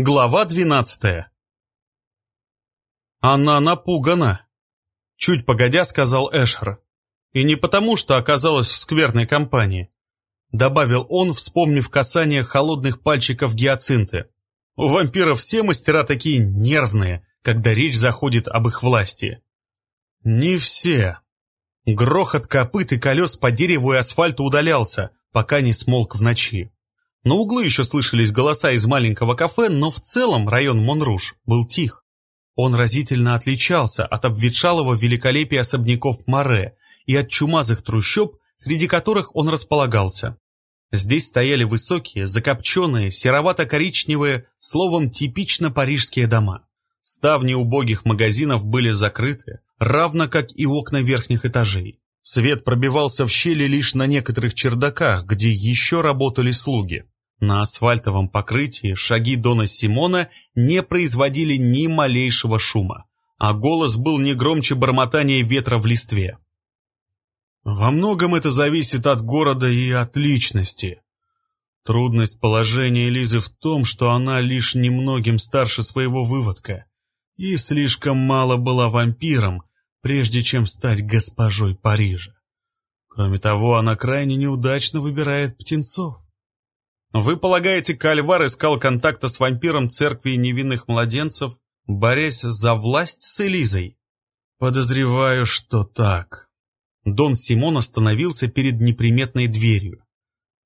Глава двенадцатая «Она напугана», — чуть погодя сказал Эшер. «И не потому, что оказалась в скверной компании», — добавил он, вспомнив касание холодных пальчиков гиацинты. «У вампиров все мастера такие нервные, когда речь заходит об их власти». «Не все». Грохот копыт и колес по дереву и асфальту удалялся, пока не смолк в ночи. На углу еще слышались голоса из маленького кафе, но в целом район Монруш был тих. Он разительно отличался от обветшалого великолепия особняков Море и от чумазых трущоб, среди которых он располагался. Здесь стояли высокие, закопченные, серовато-коричневые, словом, типично парижские дома. Ставни убогих магазинов были закрыты, равно как и окна верхних этажей. Свет пробивался в щели лишь на некоторых чердаках, где еще работали слуги. На асфальтовом покрытии шаги Дона Симона не производили ни малейшего шума, а голос был не громче бормотания ветра в листве. Во многом это зависит от города и от личности. Трудность положения Лизы в том, что она лишь немногим старше своего выводка и слишком мало была вампиром, прежде чем стать госпожой Парижа. Кроме того, она крайне неудачно выбирает птенцов. Вы полагаете, Кальвар искал контакта с вампиром церкви невинных младенцев, борясь за власть с Элизой? Подозреваю, что так. Дон Симон остановился перед неприметной дверью.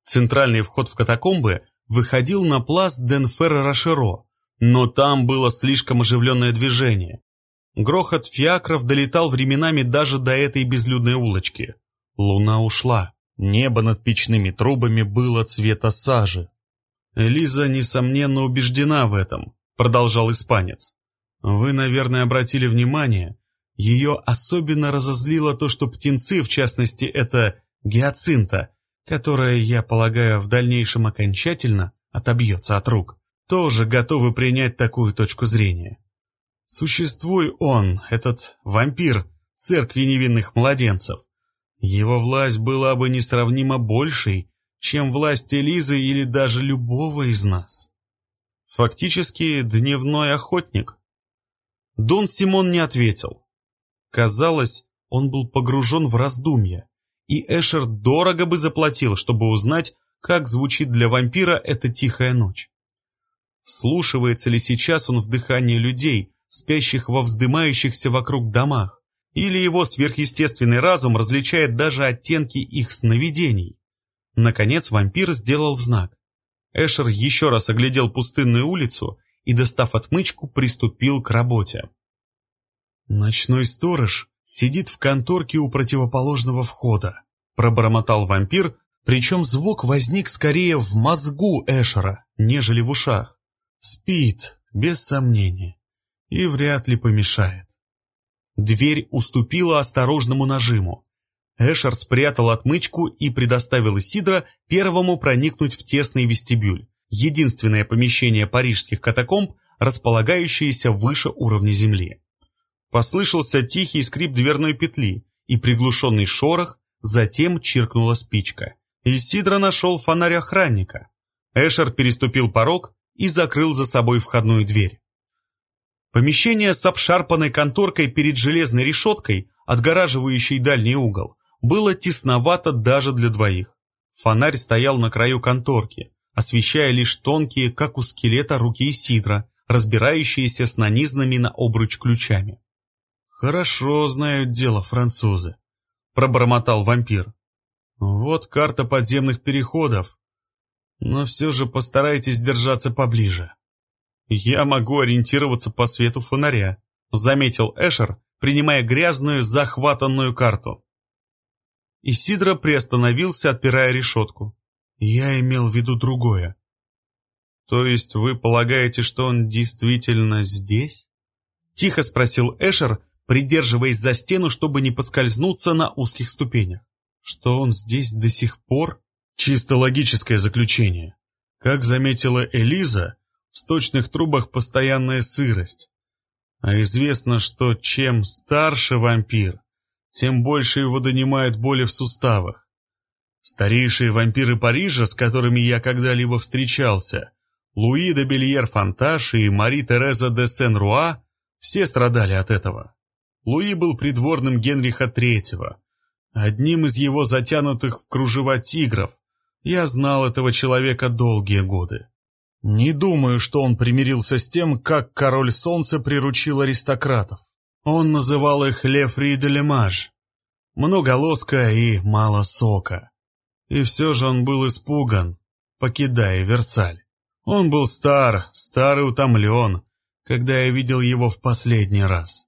Центральный вход в катакомбы выходил на плац Денферра-Рашеро, но там было слишком оживленное движение, Грохот фиакров долетал временами даже до этой безлюдной улочки. Луна ушла. Небо над печными трубами было цвета сажи. «Элиза, несомненно, убеждена в этом», — продолжал испанец. «Вы, наверное, обратили внимание, ее особенно разозлило то, что птенцы, в частности, это гиацинта, которая, я полагаю, в дальнейшем окончательно отобьется от рук, тоже готовы принять такую точку зрения. Существуй он, этот вампир церкви невинных младенцев. Его власть была бы несравнимо большей, чем власть Элизы или даже любого из нас. Фактически дневной охотник. Дон Симон не ответил. Казалось, он был погружен в раздумья, и Эшер дорого бы заплатил, чтобы узнать, как звучит для вампира эта тихая ночь. Вслушивается ли сейчас он в дыхание людей, спящих во вздымающихся вокруг домах, или его сверхъестественный разум различает даже оттенки их сновидений. Наконец вампир сделал знак. Эшер еще раз оглядел пустынную улицу и, достав отмычку, приступил к работе. «Ночной сторож сидит в конторке у противоположного входа», пробормотал вампир, причем звук возник скорее в мозгу Эшера, нежели в ушах. «Спит, без сомнения и вряд ли помешает. Дверь уступила осторожному нажиму. Эшер спрятал отмычку и предоставил Исидро первому проникнуть в тесный вестибюль, единственное помещение парижских катакомб, располагающееся выше уровня земли. Послышался тихий скрип дверной петли и приглушенный шорох, затем чиркнула спичка. Исидро нашел фонарь охранника. Эшер переступил порог и закрыл за собой входную дверь. Помещение с обшарпанной конторкой перед железной решеткой, отгораживающей дальний угол, было тесновато даже для двоих. Фонарь стоял на краю конторки, освещая лишь тонкие, как у скелета, руки Исидра, разбирающиеся с нанизанными на обруч ключами. «Хорошо знают дело французы», — пробормотал вампир. «Вот карта подземных переходов. Но все же постарайтесь держаться поближе». «Я могу ориентироваться по свету фонаря», — заметил Эшер, принимая грязную захватанную карту. Исидро приостановился, отпирая решетку. «Я имел в виду другое». «То есть вы полагаете, что он действительно здесь?» Тихо спросил Эшер, придерживаясь за стену, чтобы не поскользнуться на узких ступенях. «Что он здесь до сих пор?» «Чисто логическое заключение. Как заметила Элиза, в сточных трубах постоянная сырость. А известно, что чем старше вампир, тем больше его донимают боли в суставах. Старейшие вампиры Парижа, с которыми я когда-либо встречался, Луи де Бельер Фанташ и Мари Тереза де Сен-Руа все страдали от этого. Луи был придворным Генриха III, одним из его затянутых в кружева тигров. Я знал этого человека долгие годы. Не думаю, что он примирился с тем, как король солнца приручил аристократов. Он называл их Лефри де Лемаж. Много лоска и мало сока. И все же он был испуган, покидая Версаль. Он был стар, стар и утомлен, когда я видел его в последний раз.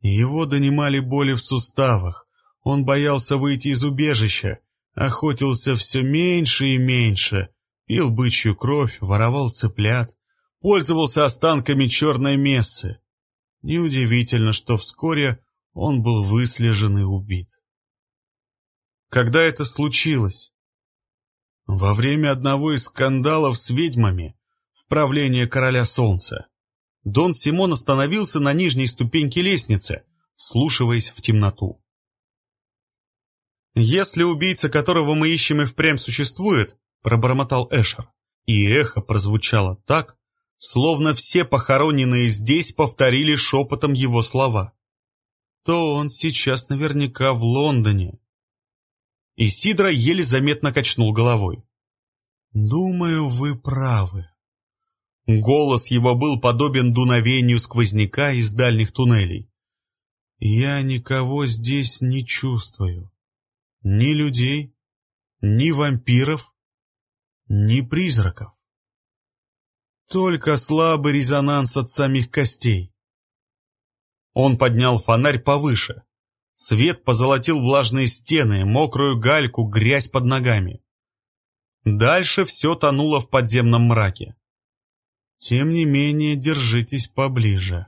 Его донимали боли в суставах, он боялся выйти из убежища, охотился все меньше и меньше, пил бычью кровь, воровал цыплят, пользовался останками черной мессы. Неудивительно, что вскоре он был выслежен и убит. Когда это случилось? Во время одного из скандалов с ведьмами в правлении короля солнца. Дон Симон остановился на нижней ступеньке лестницы, вслушиваясь в темноту. «Если убийца, которого мы ищем и впрямь существует», — пробормотал Эшер, и эхо прозвучало так, словно все похороненные здесь повторили шепотом его слова, то он сейчас наверняка в Лондоне, и Сидра еле заметно качнул головой. «Думаю, вы правы». Голос его был подобен дуновению сквозняка из дальних туннелей. «Я никого здесь не чувствую. Ни людей, ни вампиров, ни призраков. Только слабый резонанс от самих костей». Он поднял фонарь повыше, Свет позолотил влажные стены, мокрую гальку, грязь под ногами. Дальше все тонуло в подземном мраке. Тем не менее, держитесь поближе.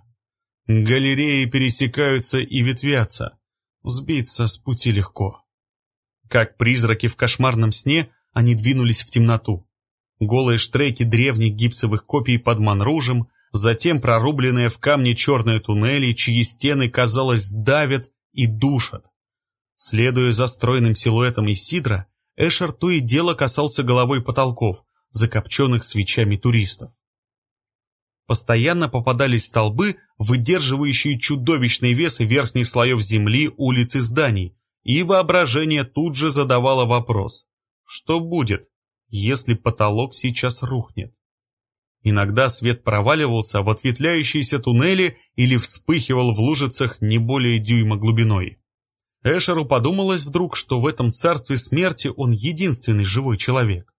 Галереи пересекаются и ветвятся. Сбиться с пути легко. Как призраки в кошмарном сне, они двинулись в темноту. Голые штреки древних гипсовых копий под манружем, затем прорубленные в камне черные туннели, чьи стены, казалось, давят и душат. Следуя за стройным силуэтом Исидра, Эшер то и дело касался головой потолков, закопченных свечами туристов. Постоянно попадались столбы, выдерживающие чудовищный вес верхних слоев земли, улиц и зданий, и воображение тут же задавало вопрос, что будет, если потолок сейчас рухнет? Иногда свет проваливался в ответвляющиеся туннели или вспыхивал в лужицах не более дюйма глубиной. Эшеру подумалось вдруг, что в этом царстве смерти он единственный живой человек.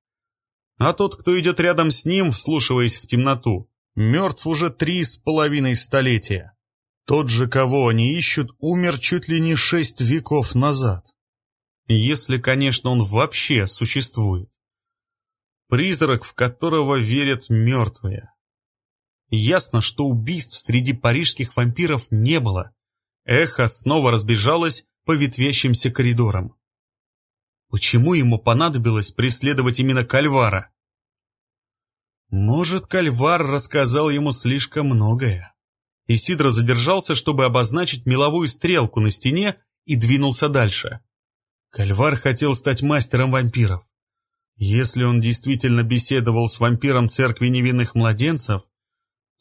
А тот, кто идет рядом с ним, вслушиваясь в темноту, мертв уже три с половиной столетия. Тот же, кого они ищут, умер чуть ли не шесть веков назад. Если, конечно, он вообще существует призрак, в которого верят мертвые. Ясно, что убийств среди парижских вампиров не было. Эхо снова разбежалось по ветвящимся коридорам. Почему ему понадобилось преследовать именно Кальвара? Может, Кальвар рассказал ему слишком многое. Исидро задержался, чтобы обозначить меловую стрелку на стене и двинулся дальше. Кальвар хотел стать мастером вампиров. Если он действительно беседовал с вампиром церкви невинных младенцев,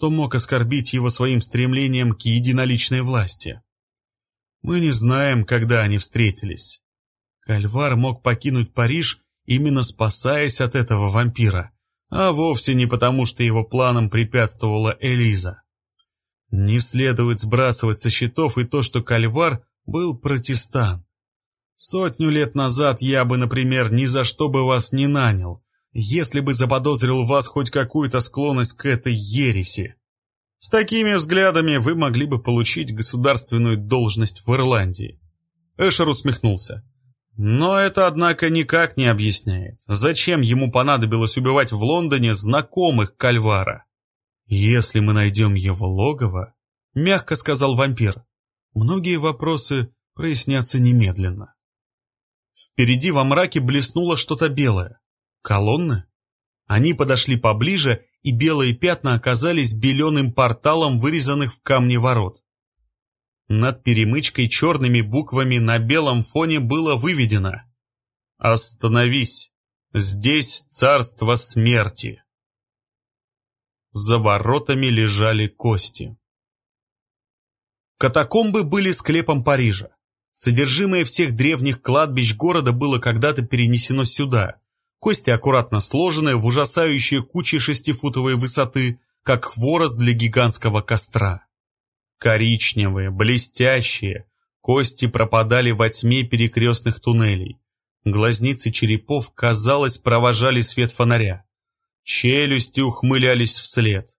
то мог оскорбить его своим стремлением к единоличной власти. Мы не знаем, когда они встретились. Кальвар мог покинуть Париж, именно спасаясь от этого вампира, а вовсе не потому, что его планам препятствовала Элиза. Не следует сбрасывать со счетов и то, что Кальвар был протестант. Сотню лет назад я бы, например, ни за что бы вас не нанял, если бы заподозрил вас хоть какую-то склонность к этой ереси. С такими взглядами вы могли бы получить государственную должность в Ирландии. Эшер усмехнулся. Но это, однако, никак не объясняет, зачем ему понадобилось убивать в Лондоне знакомых Кальвара. «Если мы найдем его логово», — мягко сказал вампир, — «многие вопросы прояснятся немедленно». Впереди во мраке блеснуло что-то белое. Колонны? Они подошли поближе, и белые пятна оказались беленым порталом вырезанных в камне ворот. Над перемычкой черными буквами на белом фоне было выведено «Остановись! Здесь царство смерти!» За воротами лежали кости. Катакомбы были склепом Парижа. Содержимое всех древних кладбищ города было когда-то перенесено сюда. Кости аккуратно сложены в ужасающие кучи шестифутовой высоты, как хворост для гигантского костра. Коричневые, блестящие, кости пропадали во тьме перекрестных туннелей. Глазницы черепов, казалось, провожали свет фонаря. Челюсти ухмылялись вслед.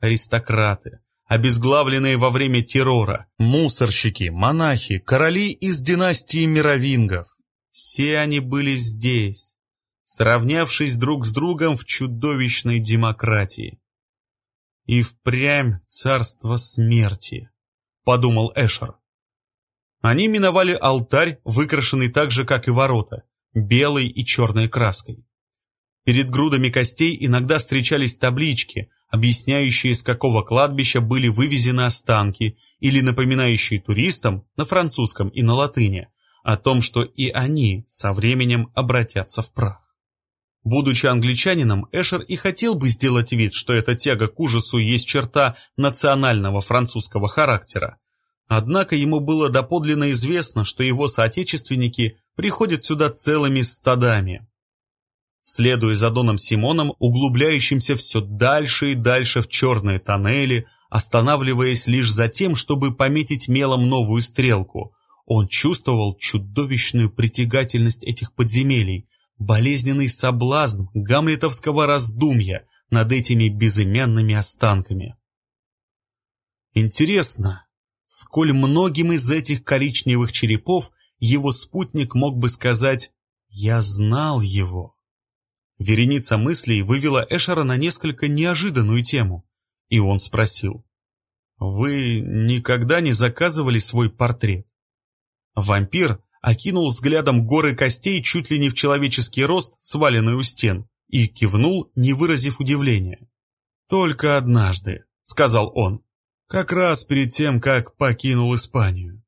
Аристократы, обезглавленные во время террора, мусорщики, монахи, короли из династии мировингов. Все они были здесь, сравнявшись друг с другом в чудовищной демократии. И впрямь царство смерти, подумал Эшер. Они миновали алтарь, выкрашенный так же, как и ворота, белой и черной краской. Перед грудами костей иногда встречались таблички, объясняющие, с какого кладбища были вывезены останки, или напоминающие туристам на французском и на латыни о том, что и они со временем обратятся в прах. Будучи англичанином, Эшер и хотел бы сделать вид, что эта тяга к ужасу есть черта национального французского характера. Однако ему было доподлинно известно, что его соотечественники приходят сюда целыми стадами, следуя за Доном Симоном, углубляющимся все дальше и дальше в черные тоннели, останавливаясь лишь за тем, чтобы пометить мелом новую стрелку. Он чувствовал чудовищную притягательность этих подземелий, болезненный соблазн гамлетовского раздумья над этими безымянными останками. Интересно, сколь многим из этих коричневых черепов его спутник мог бы сказать «Я знал его». Вереница мыслей вывела Эшера на несколько неожиданную тему, и он спросил. «Вы никогда не заказывали свой портрет?» Вампир окинул взглядом горы костей чуть ли не в человеческий рост, сваленный у стен, и кивнул, не выразив удивления. «Только однажды», — сказал он, — «как раз перед тем, как покинул Испанию.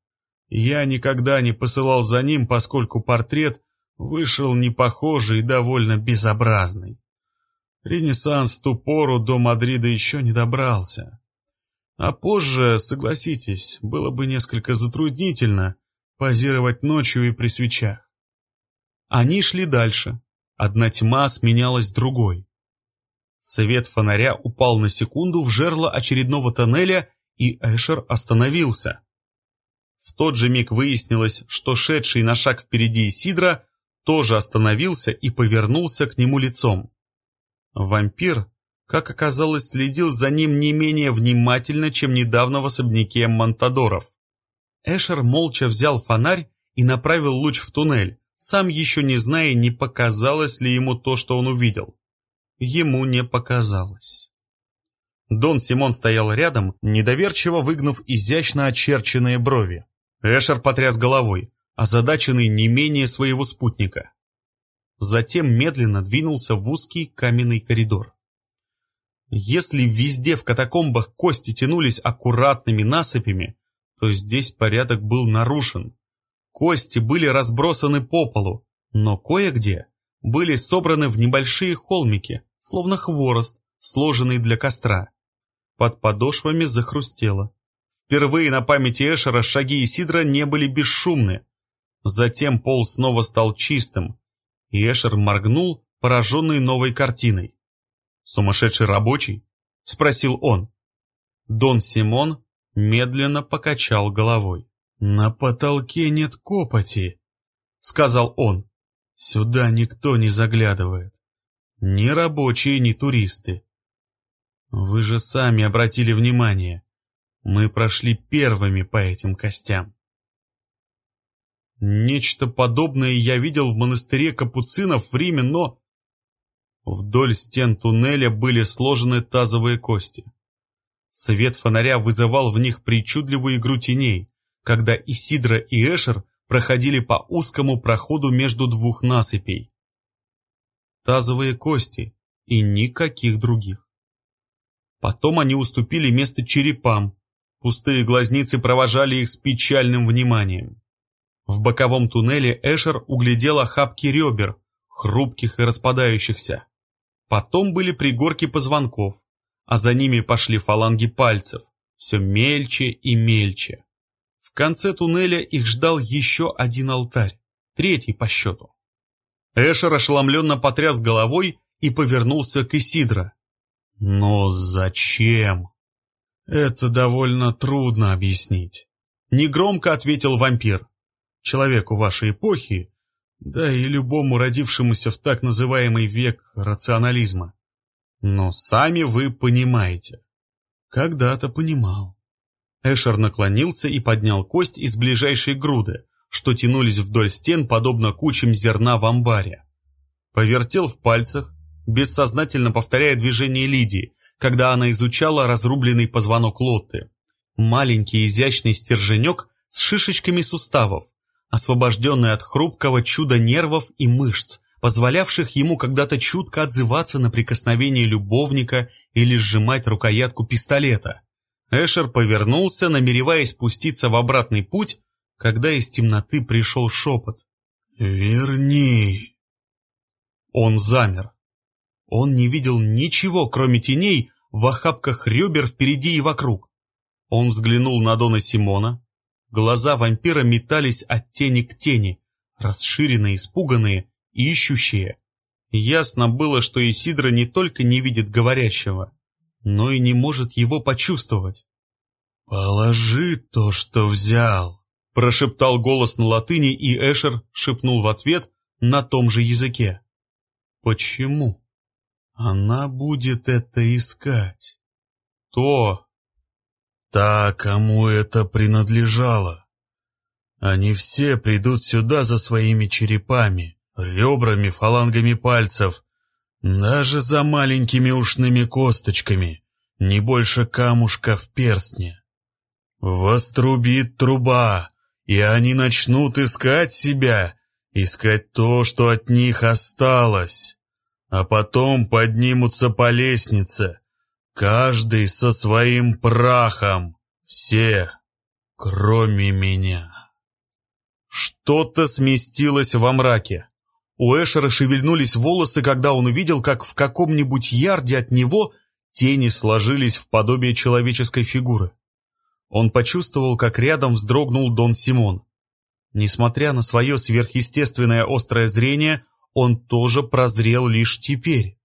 Я никогда не посылал за ним, поскольку портрет вышел непохожий и довольно безобразный. Ренессанс в ту пору до Мадрида еще не добрался. А позже, согласитесь, было бы несколько затруднительно позировать ночью и при свечах. Они шли дальше. Одна тьма сменялась другой. Свет фонаря упал на секунду в жерло очередного тоннеля, и Эшер остановился. В тот же миг выяснилось, что шедший на шаг впереди Исидра тоже остановился и повернулся к нему лицом. Вампир, как оказалось, следил за ним не менее внимательно, чем недавно в особняке Монтадоров. Эшер молча взял фонарь и направил луч в туннель, сам еще не зная, не показалось ли ему то, что он увидел. Ему не показалось. Дон Симон стоял рядом, недоверчиво выгнув изящно очерченные брови. Эшер потряс головой озадаченный не менее своего спутника. Затем медленно двинулся в узкий каменный коридор. Если везде в катакомбах кости тянулись аккуратными насыпями, то здесь порядок был нарушен. Кости были разбросаны по полу, но кое-где были собраны в небольшие холмики, словно хворост, сложенный для костра. Под подошвами захрустело. Впервые на памяти Эшера шаги Исидра не были бесшумны, Затем пол снова стал чистым, и Эшер моргнул, пораженный новой картиной. «Сумасшедший рабочий?» — спросил он. Дон Симон медленно покачал головой. «На потолке нет копоти», — сказал он. «Сюда никто не заглядывает. Ни рабочие, ни туристы. Вы же сами обратили внимание. Мы прошли первыми по этим костям». Нечто подобное я видел в монастыре капуцинов в Риме, но... Вдоль стен туннеля были сложены тазовые кости. Свет фонаря вызывал в них причудливую игру теней, когда Исидра и Эшер проходили по узкому проходу между двух насыпей. Тазовые кости и никаких других. Потом они уступили место черепам, пустые глазницы провожали их с печальным вниманием. В боковом туннеле Эшер углядел охапки ребер, хрупких и распадающихся. Потом были пригорки позвонков, а за ними пошли фаланги пальцев, все мельче и мельче. В конце туннеля их ждал еще один алтарь, третий по счету. Эшер ошеломленно потряс головой и повернулся к Исидро. «Но зачем?» «Это довольно трудно объяснить», — негромко ответил вампир. «Человеку вашей эпохи, да и любому родившемуся в так называемый век рационализма. Но сами вы понимаете». «Когда-то понимал». Эшер наклонился и поднял кость из ближайшей груды, что тянулись вдоль стен, подобно кучам зерна в амбаре. Повертел в пальцах, бессознательно повторяя движение Лидии, когда она изучала разрубленный позвонок Лотты. Маленький изящный стерженек с шишечками суставов, освобожденный от хрупкого чуда нервов и мышц, позволявших ему когда-то чутко отзываться на прикосновение любовника или сжимать рукоятку пистолета. Эшер повернулся, намереваясь спуститься в обратный путь, когда из темноты пришел шепот. «Верни!» Он замер. Он не видел ничего, кроме теней, в охапках ребер впереди и вокруг. Он взглянул на Дона Симона. Глаза вампира метались от тени к тени, расширенные, испуганные, ищущие. Ясно было, что Исидра не только не видит говорящего, но и не может его почувствовать. «Положи то, что взял», Прошептал голос на латыни, и Эшер шепнул в ответ на том же языке. Почему? Она будет это искать. То. Та, кому это принадлежало. Они все придут сюда за своими черепами, ребрами, фалангами пальцев, даже за маленькими ушными косточками, не больше камушка в перстне. Вострубит труба, и они начнут искать себя, искать то, что от них осталось, а потом поднимутся по лестнице, каждый со своим прахом, все, кроме меня. Что-то сместилось во мраке. У Эшера шевельнулись волосы, когда он увидел, как в каком-нибудь ярде от него тени сложились в подобие человеческой фигуры. Он почувствовал, как рядом вздрогнул Дон Симон. Несмотря на свое сверхъестественное острое зрение, он тоже прозрел лишь теперь.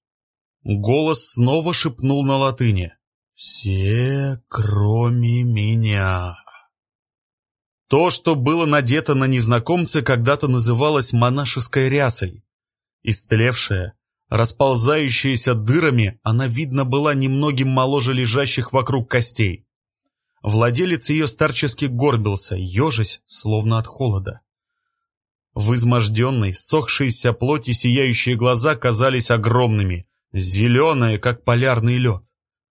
Голос снова шепнул на латыни. «Все, кроме меня». То, что было надето на незнакомце, когда-то называлось монашеской рясой. Истлевшая, расползающаяся дырами, она, видно, была немногим моложе лежащих вокруг костей. Владелец ее старчески горбился, ежась, словно от холода. В изможденной, сохшейся плоти сияющие глаза казались огромными, зеленые, как полярный лед.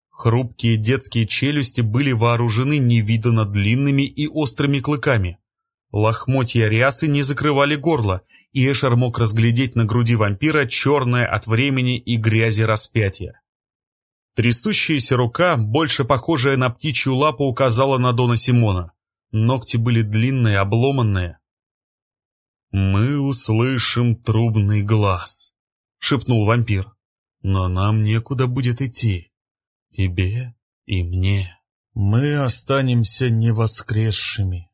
Хрупкие детские челюсти были вооружены невиданно длинными и острыми клыками. Лохмотья рясы не закрывали горло, и Эшер мог разглядеть на груди вампира черное от времени и грязи распятие. Трясущаяся рука, больше похожая на птичью лапу, указала на Дона Симона. Ногти были длинные, обломанные. «Мы услышим трубный глаз», — шепнул вампир. «Но нам некуда будет идти. Тебе и мне. Мы останемся невоскресшими,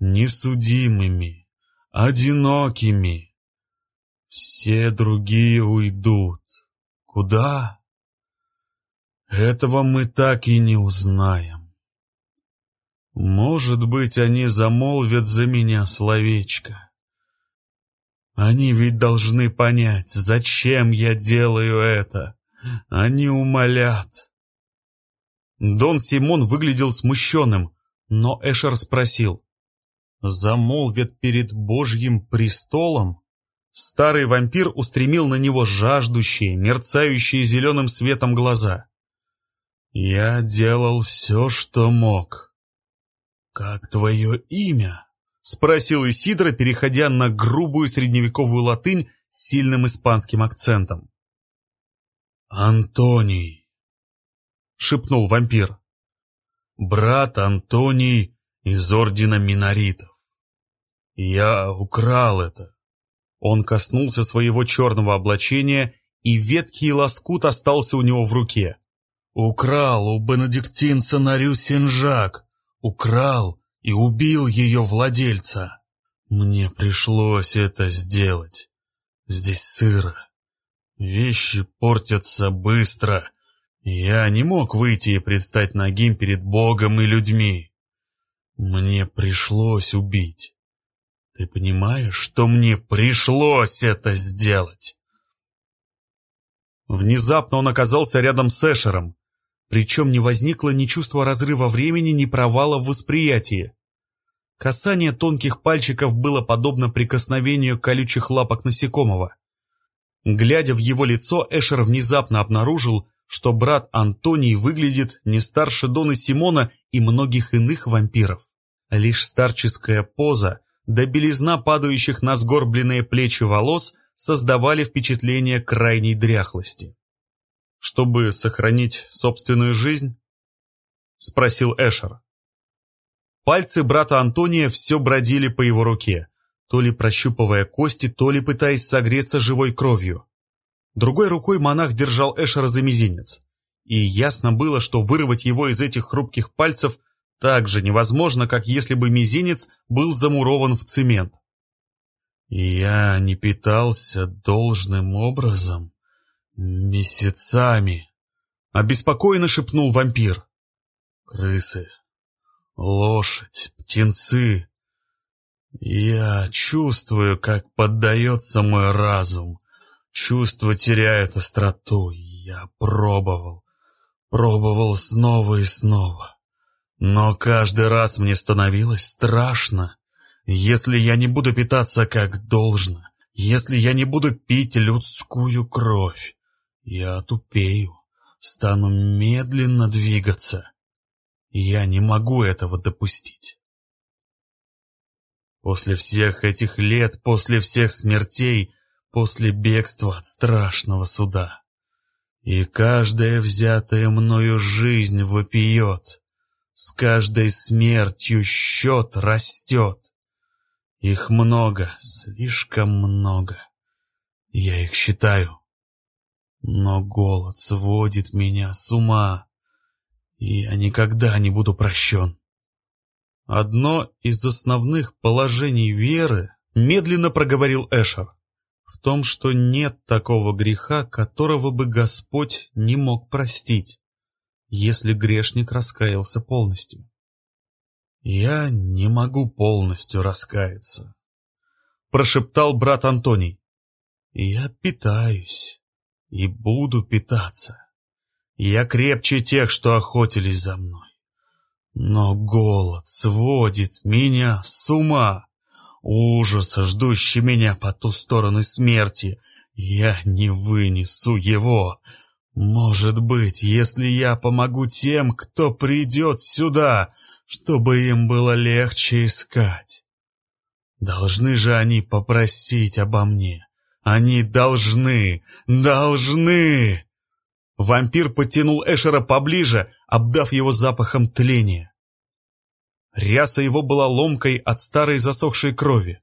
несудимыми, одинокими. Все другие уйдут. Куда?» Этого мы так и не узнаем. Может быть, они замолвят за меня словечко. Они ведь должны понять, зачем я делаю это. Они умолят. Дон Симон выглядел смущенным, но Эшер спросил. «Замолвят перед Божьим престолом?» Старый вампир устремил на него жаждущие, мерцающие зеленым светом глаза. «Я делал все, что мог». «Как твое имя?» — спросил Исидро, переходя на грубую средневековую латынь с сильным испанским акцентом. «Антоний», — шепнул вампир. «Брат Антоний из Ордена Миноритов. Я украл это». Он коснулся своего черного облачения, и ветхий лоскут остался у него в руке. украл у бенедиктинца Нарю Сенжак, украл и убил ее владельца. Мне пришлось это сделать. Здесь сыро. Вещи портятся быстро. Я не мог выйти и предстать нагим перед Богом и людьми. Мне пришлось убить. Ты понимаешь, что мне пришлось это сделать? Внезапно он оказался рядом с Эшером, причем не возникло ни чувства разрыва времени, ни провала в восприятии. Касание тонких пальчиков было подобно прикосновению колючих лапок насекомого. Глядя в его лицо, Эшер внезапно обнаружил, что брат Антоний выглядит не старше Дона Симона и многих иных вампиров. Лишь старческая поза да белизна падающих на сгорбленные плечи волос создавали впечатление крайней дряхлости. «Чтобы сохранить собственную жизнь?» — спросил Эшер. Пальцы брата Антония все бродили по его руке, то ли прощупывая кости, то ли пытаясь согреться живой кровью. Другой рукой монах держал Эшера за мизинец, и ясно было, что вырвать его из этих хрупких пальцев так же невозможно, как если бы мизинец был замурован в цемент. Я не питался должным образом месяцами, обеспокоенно шепнул вампир. Крысы, лошадь, птенцы. Я чувствую, как поддается мой разум. Чувство теряет остроту. Я пробовал, пробовал снова и снова. Но каждый раз мне становилось страшно. Если я не буду питаться как должно, если я не буду пить людскую кровь, я тупею, стану медленно двигаться. Я не могу этого допустить. После всех этих лет, после всех смертей, после бегства от страшного суда. И каждая взятая мною жизнь вопиет. С каждой смертью счет растет. Их много, слишком много. Я их считаю. Но голод сводит меня с ума, и я никогда не буду прощен. Одно из основных положений веры, медленно проговорил Эшер, в том, что нет такого греха, которого бы Господь не мог простить если грешник раскаялся полностью. «Я не могу полностью раскаяться», — прошептал брат Антоний. «Я питаюсь и буду питаться. Я крепче тех, что охотились за мной. Но голод сводит меня с ума. Ужас, ждущий меня по ту сторону смерти. Я не вынесу его. Может быть, если я помогу тем, кто придет сюда, чтобы им было легче искать. Должны же они попросить обо мне. Они должны, должны!» Вампир подтянул Эшера поближе, обдав его запахом тления. Ряса его была ломкой от старой засохшей крови.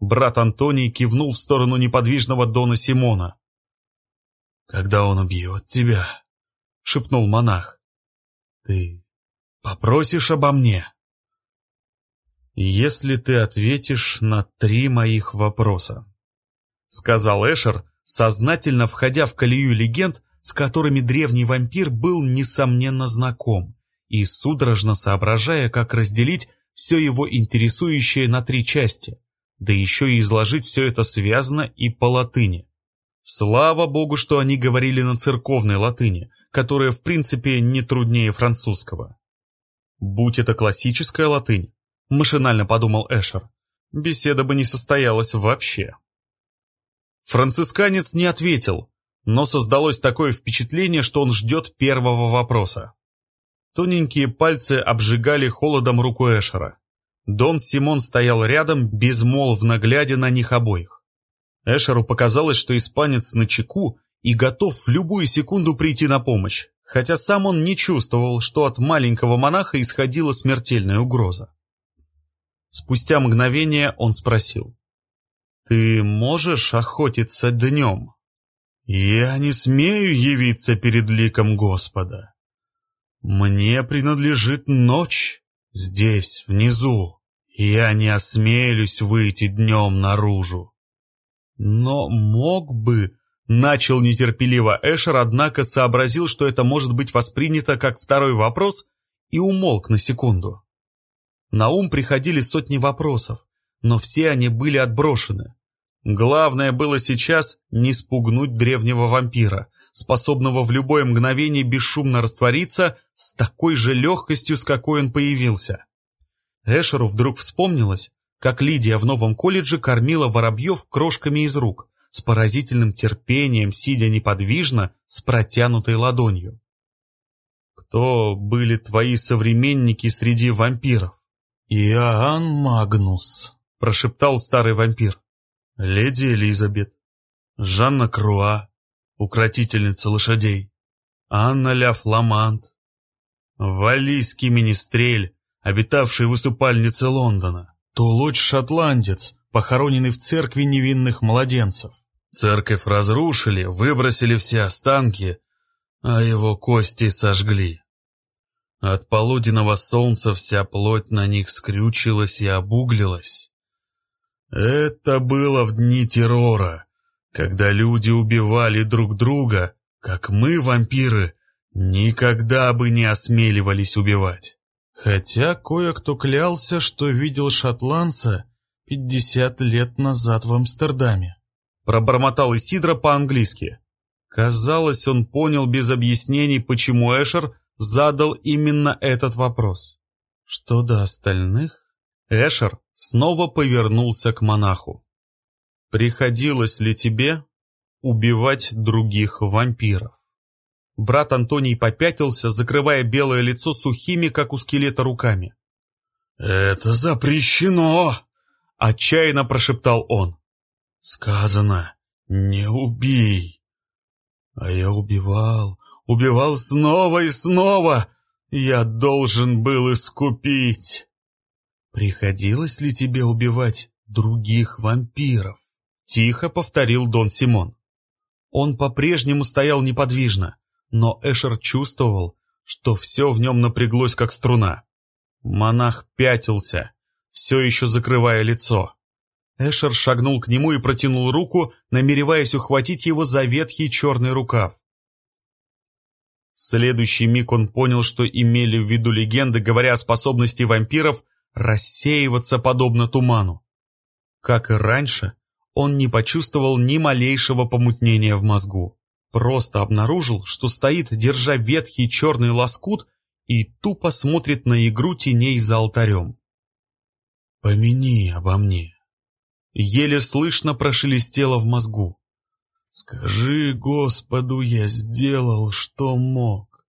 Брат Антоний кивнул в сторону неподвижного Дона Симона когда он убьет тебя, — шепнул монах, — ты попросишь обо мне? Если ты ответишь на три моих вопроса, — сказал Эшер, сознательно входя в колею легенд, с которыми древний вампир был, несомненно, знаком, и судорожно соображая, как разделить все его интересующее на три части, да еще и изложить все это связано и по латыни. Слава богу, что они говорили на церковной латыни, которая в принципе не труднее французского. Будь это классическая латынь, машинально подумал Эшер, беседа бы не состоялась вообще. Францисканец не ответил, но создалось такое впечатление, что он ждет первого вопроса. Тоненькие пальцы обжигали холодом руку Эшера. Дон Симон стоял рядом, безмолвно глядя на них обоих. Эшеру показалось, что испанец на чеку и готов в любую секунду прийти на помощь, хотя сам он не чувствовал, что от маленького монаха исходила смертельная угроза. Спустя мгновение он спросил. «Ты можешь охотиться днем?» «Я не смею явиться перед ликом Господа. Мне принадлежит ночь здесь, внизу. Я не осмелюсь выйти днем наружу. Но мог бы... Начал нетерпеливо Эшер, однако сообразил, что это может быть воспринято как второй вопрос, и умолк на секунду. На ум приходили сотни вопросов, но все они были отброшены. Главное было сейчас не спугнуть древнего вампира, способного в любое мгновение бесшумно раствориться с такой же легкостью, с какой он появился. Эшеру вдруг вспомнилось, как Лидия в новом колледже кормила воробьев крошками из рук, с поразительным терпением, сидя неподвижно, с протянутой ладонью. «Кто были твои современники среди вампиров?» «Иоанн Магнус», — прошептал старый вампир. «Леди Элизабет, Жанна Круа, укротительница лошадей, Анна Ля Фламант, Валийский министрель, обитавший в усыпальнице Лондона, Тулуч-шотландец, похороненный в церкви невинных младенцев. Церковь разрушили, выбросили все останки, а его кости сожгли. От полуденного солнца вся плоть на них скрючилась и обуглилась. Это было в дни террора, когда люди убивали друг друга, как мы, вампиры, никогда бы не осмеливались убивать. Хотя кое-кто клялся, что видел шотландца пятьдесят лет назад в Амстердаме. Пробормотал Исидро по-английски. Казалось, он понял без объяснений, почему Эшер задал именно этот вопрос. Что до остальных? Эшер снова повернулся к монаху. «Приходилось ли тебе убивать других вампиров?» Брат Антоний попятился, закрывая белое лицо сухими, как у скелета, руками. «Это запрещено!» — отчаянно прошептал он. «Сказано, не убей!» А я убивал, убивал снова и снова. Я должен был искупить. Приходилось ли тебе убивать других вампиров? Тихо повторил Дон Симон. Он по-прежнему стоял неподвижно, но Эшер чувствовал, что все в нем напряглось, как струна. Монах пятился, все еще закрывая лицо. Эшер шагнул к нему и протянул руку, намереваясь ухватить его за ветхий черный рукав. В следующий миг он понял, что имели в виду легенды, говоря о способности вампиров рассеиваться подобно туману. Как и раньше, он не почувствовал ни малейшего помутнения в мозгу просто обнаружил, что стоит, держа ветхий черный лоскут и тупо смотрит на игру теней за алтарем. «Помяни обо мне», — еле слышно прошелестело в мозгу. «Скажи Господу, я сделал, что мог.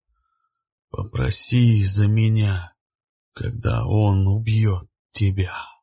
Попроси за меня, когда Он убьет тебя».